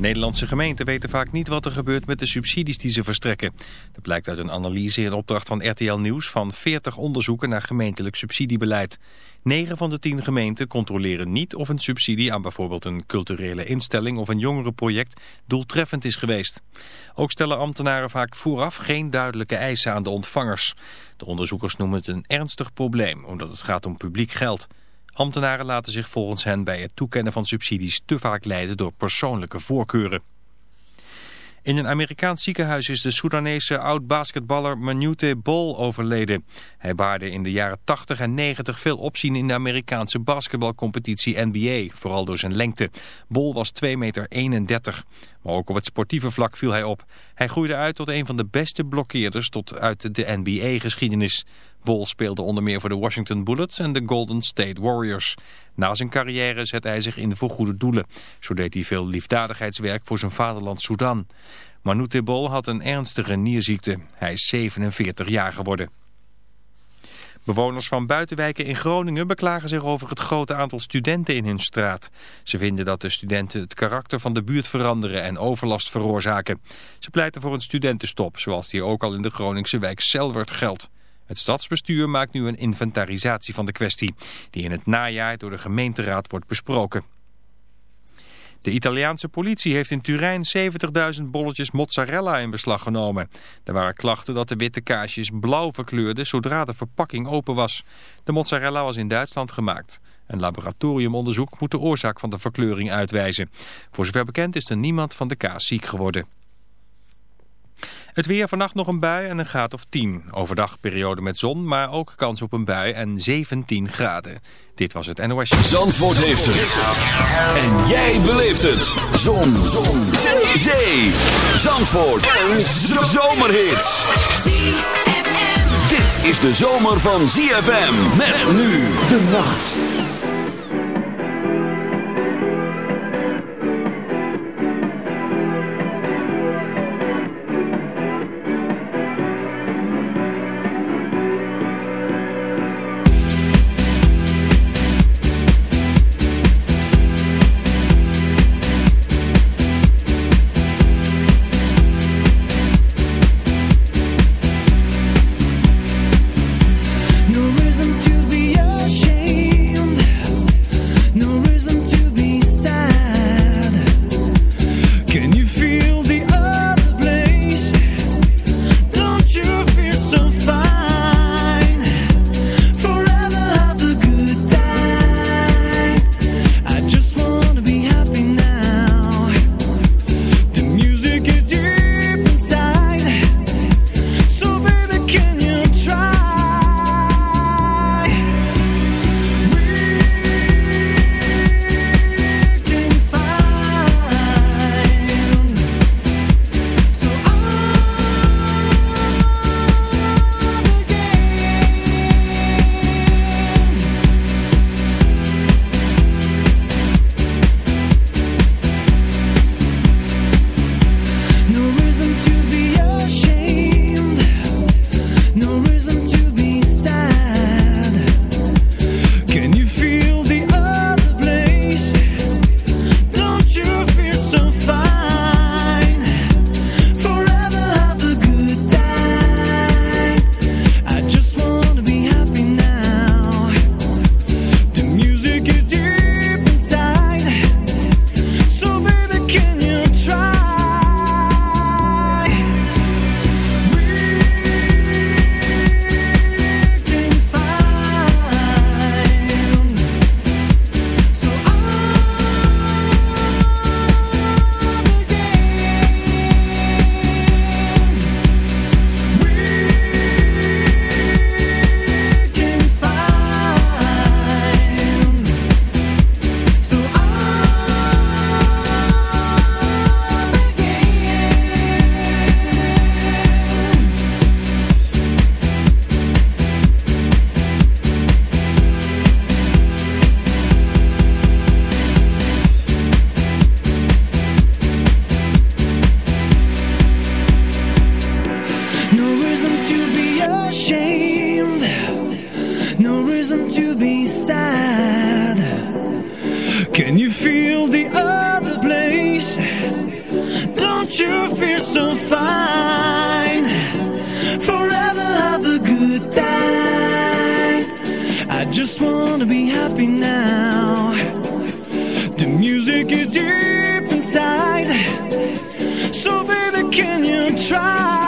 Nederlandse gemeenten weten vaak niet wat er gebeurt met de subsidies die ze verstrekken. Dat blijkt uit een analyse in opdracht van RTL Nieuws van 40 onderzoeken naar gemeentelijk subsidiebeleid. 9 van de 10 gemeenten controleren niet of een subsidie aan bijvoorbeeld een culturele instelling of een jongerenproject doeltreffend is geweest. Ook stellen ambtenaren vaak vooraf geen duidelijke eisen aan de ontvangers. De onderzoekers noemen het een ernstig probleem omdat het gaat om publiek geld. Ambtenaren laten zich volgens hen bij het toekennen van subsidies te vaak leiden door persoonlijke voorkeuren. In een Amerikaans ziekenhuis is de Soedanese oud-basketballer Manute Bol overleden. Hij baarde in de jaren 80 en 90 veel opzien in de Amerikaanse basketbalcompetitie NBA, vooral door zijn lengte. Bol was 2,31 meter. Maar ook op het sportieve vlak viel hij op. Hij groeide uit tot een van de beste blokkeerders tot uit de NBA-geschiedenis. Bol speelde onder meer voor de Washington Bullets en de Golden State Warriors. Na zijn carrière zette hij zich in voor goede doelen. Zo deed hij veel liefdadigheidswerk voor zijn vaderland Sudan. Manute Bol had een ernstige nierziekte. Hij is 47 jaar geworden. Bewoners van buitenwijken in Groningen beklagen zich over het grote aantal studenten in hun straat. Ze vinden dat de studenten het karakter van de buurt veranderen en overlast veroorzaken. Ze pleiten voor een studentenstop, zoals die ook al in de Groningse wijk Selwert geldt. Het stadsbestuur maakt nu een inventarisatie van de kwestie, die in het najaar door de gemeenteraad wordt besproken. De Italiaanse politie heeft in Turijn 70.000 bolletjes mozzarella in beslag genomen. Er waren klachten dat de witte kaasjes blauw verkleurden zodra de verpakking open was. De mozzarella was in Duitsland gemaakt. Een laboratoriumonderzoek moet de oorzaak van de verkleuring uitwijzen. Voor zover bekend is er niemand van de kaas ziek geworden. Het weer vannacht nog een bui en een graad of 10. Overdag periode met zon, maar ook kans op een bui en 17 graden. Dit was het NOS. Zandvoort heeft het. En jij beleeft het. Zon. zon. Zee. Zee. Zandvoort. Een zomerhit. Dit is de zomer van ZFM. Met nu de nacht. and try.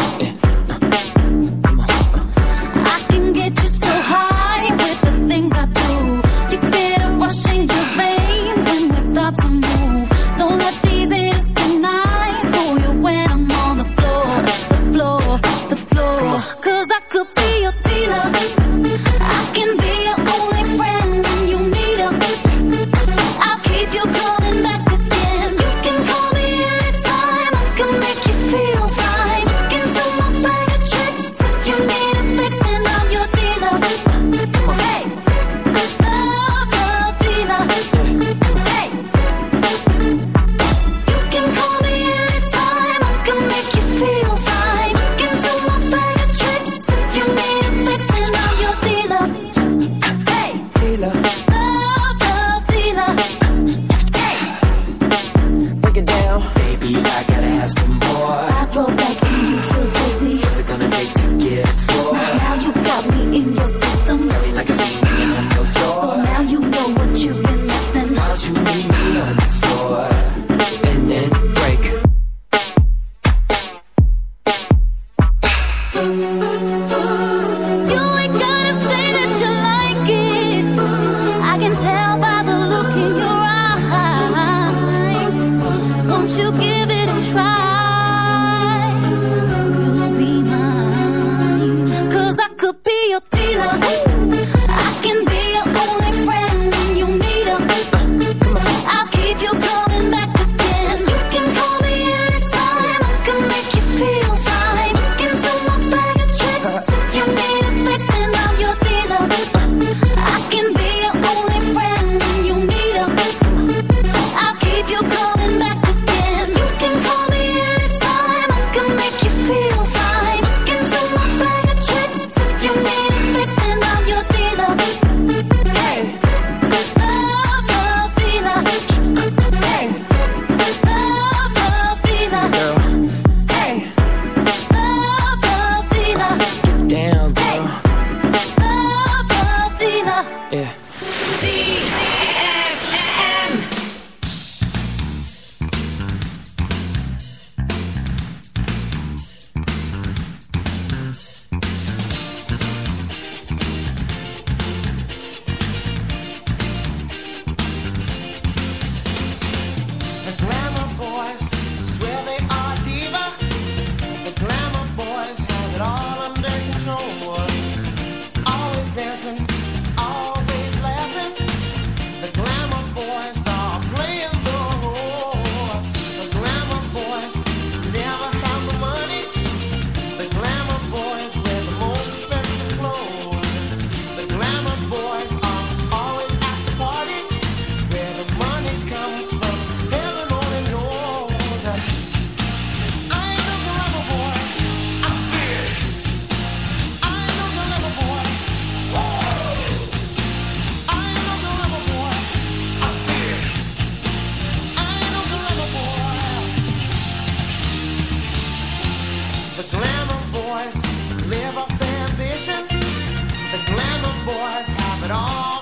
The glamour boys have it all.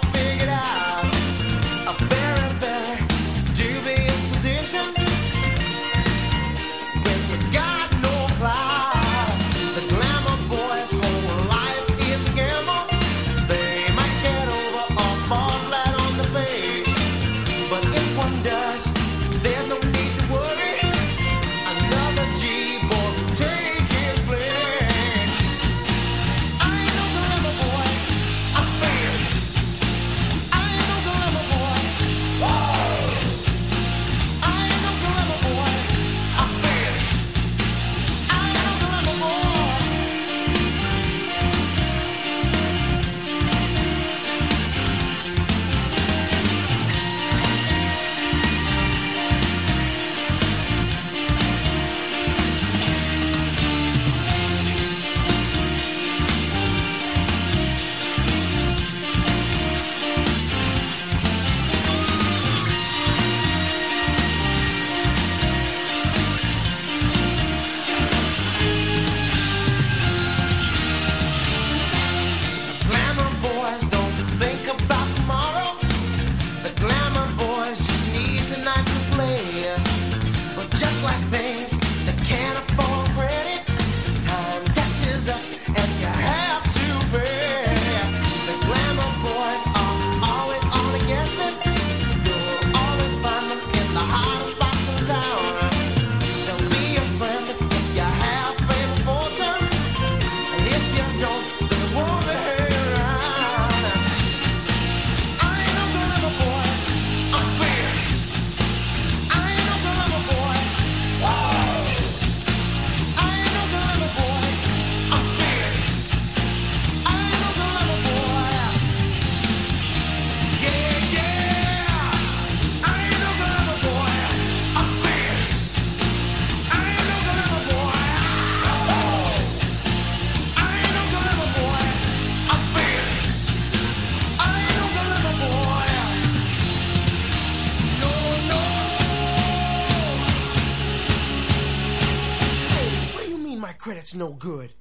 Good.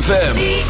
ZFM.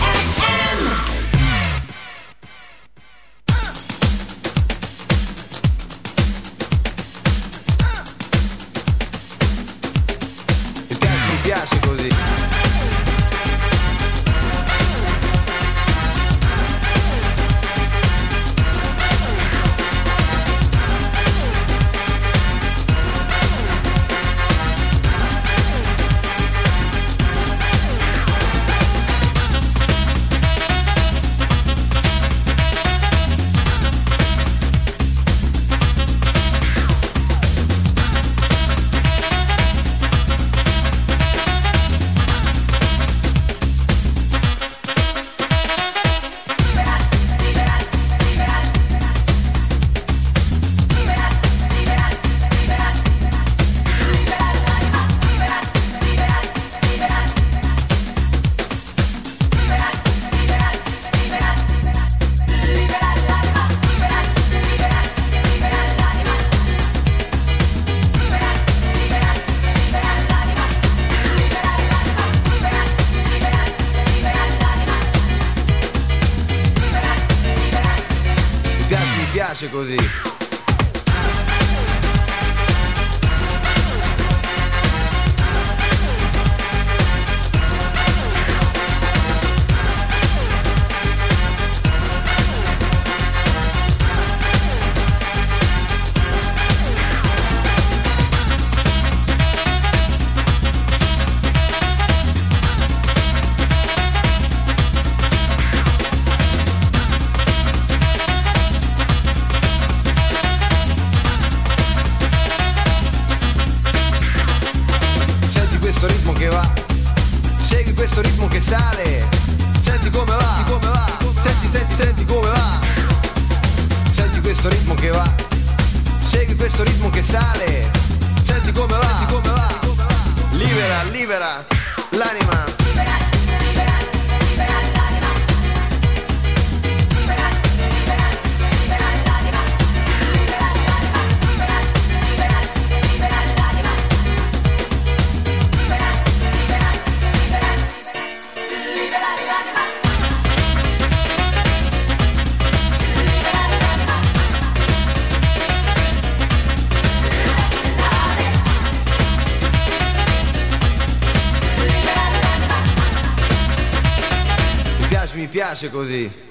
piace così.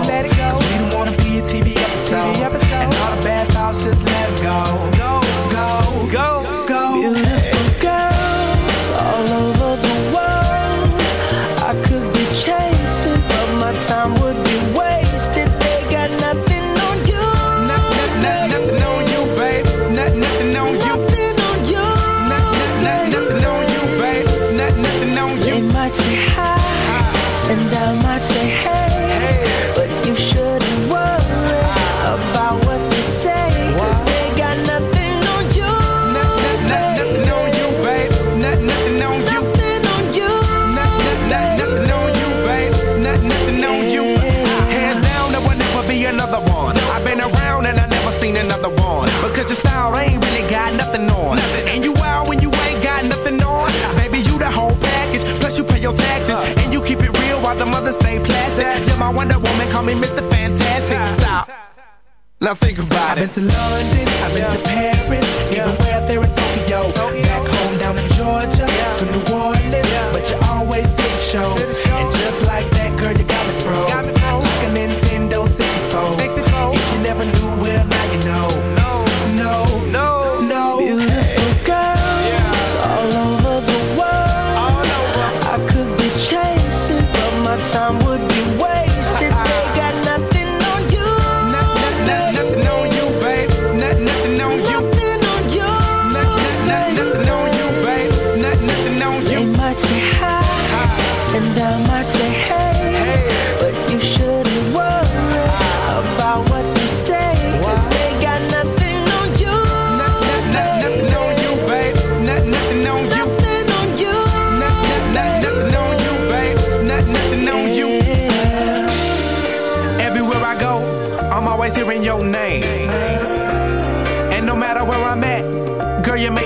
Let it I think about I've it. I've been to London, I've been yeah. to Paris.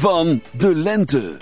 van de lente.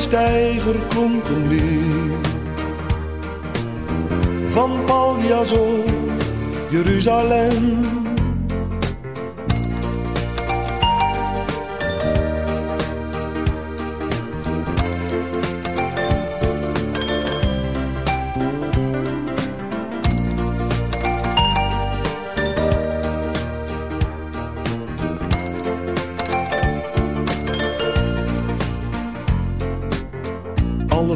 Op elke steiger klonk een. Van Paljas of Jeruzalem.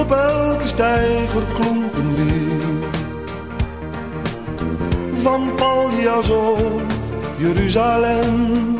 Op elke steiger klonk een lied. Van Paljas of Jeruzalem.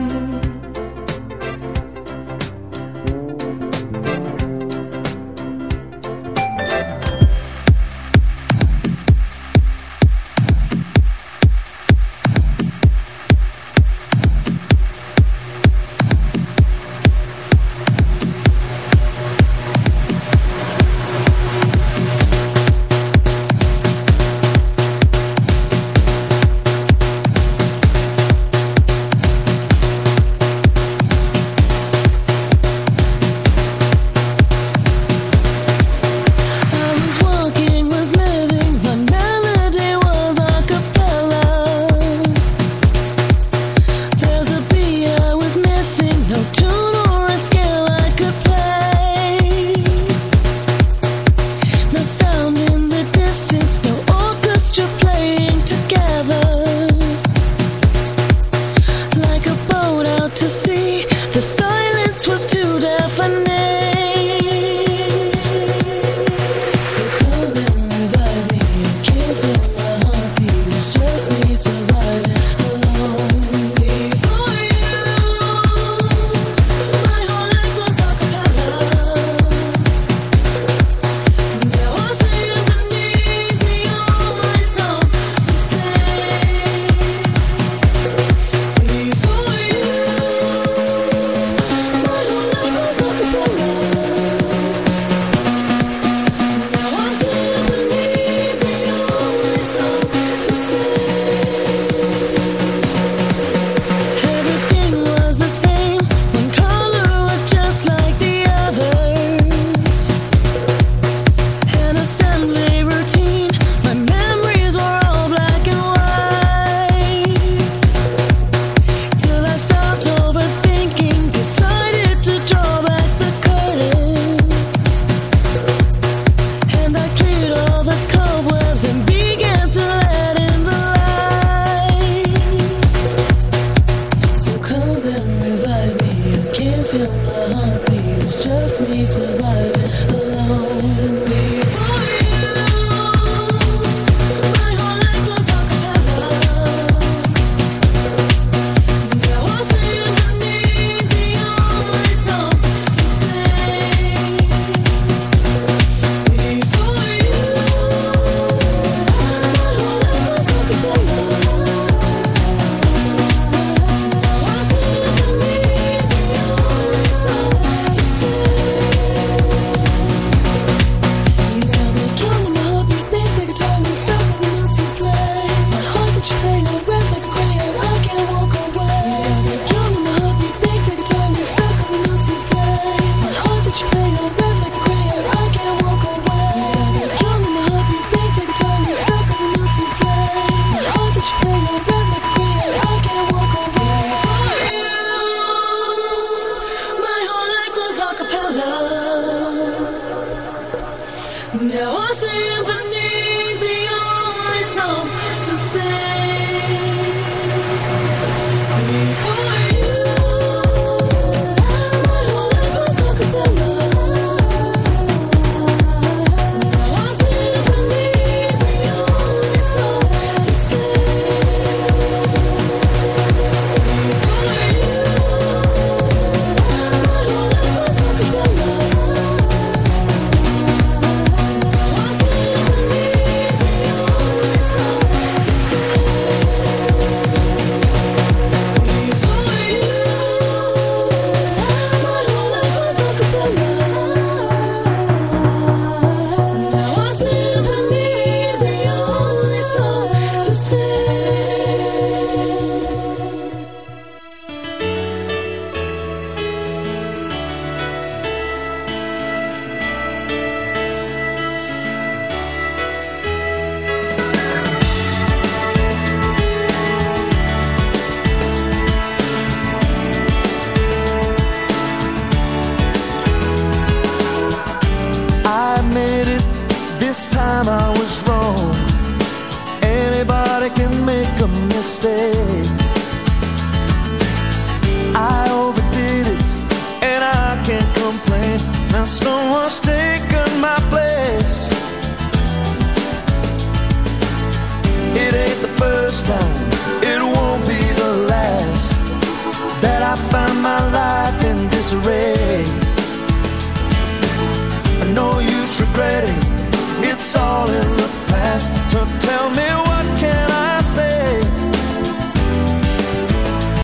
symphony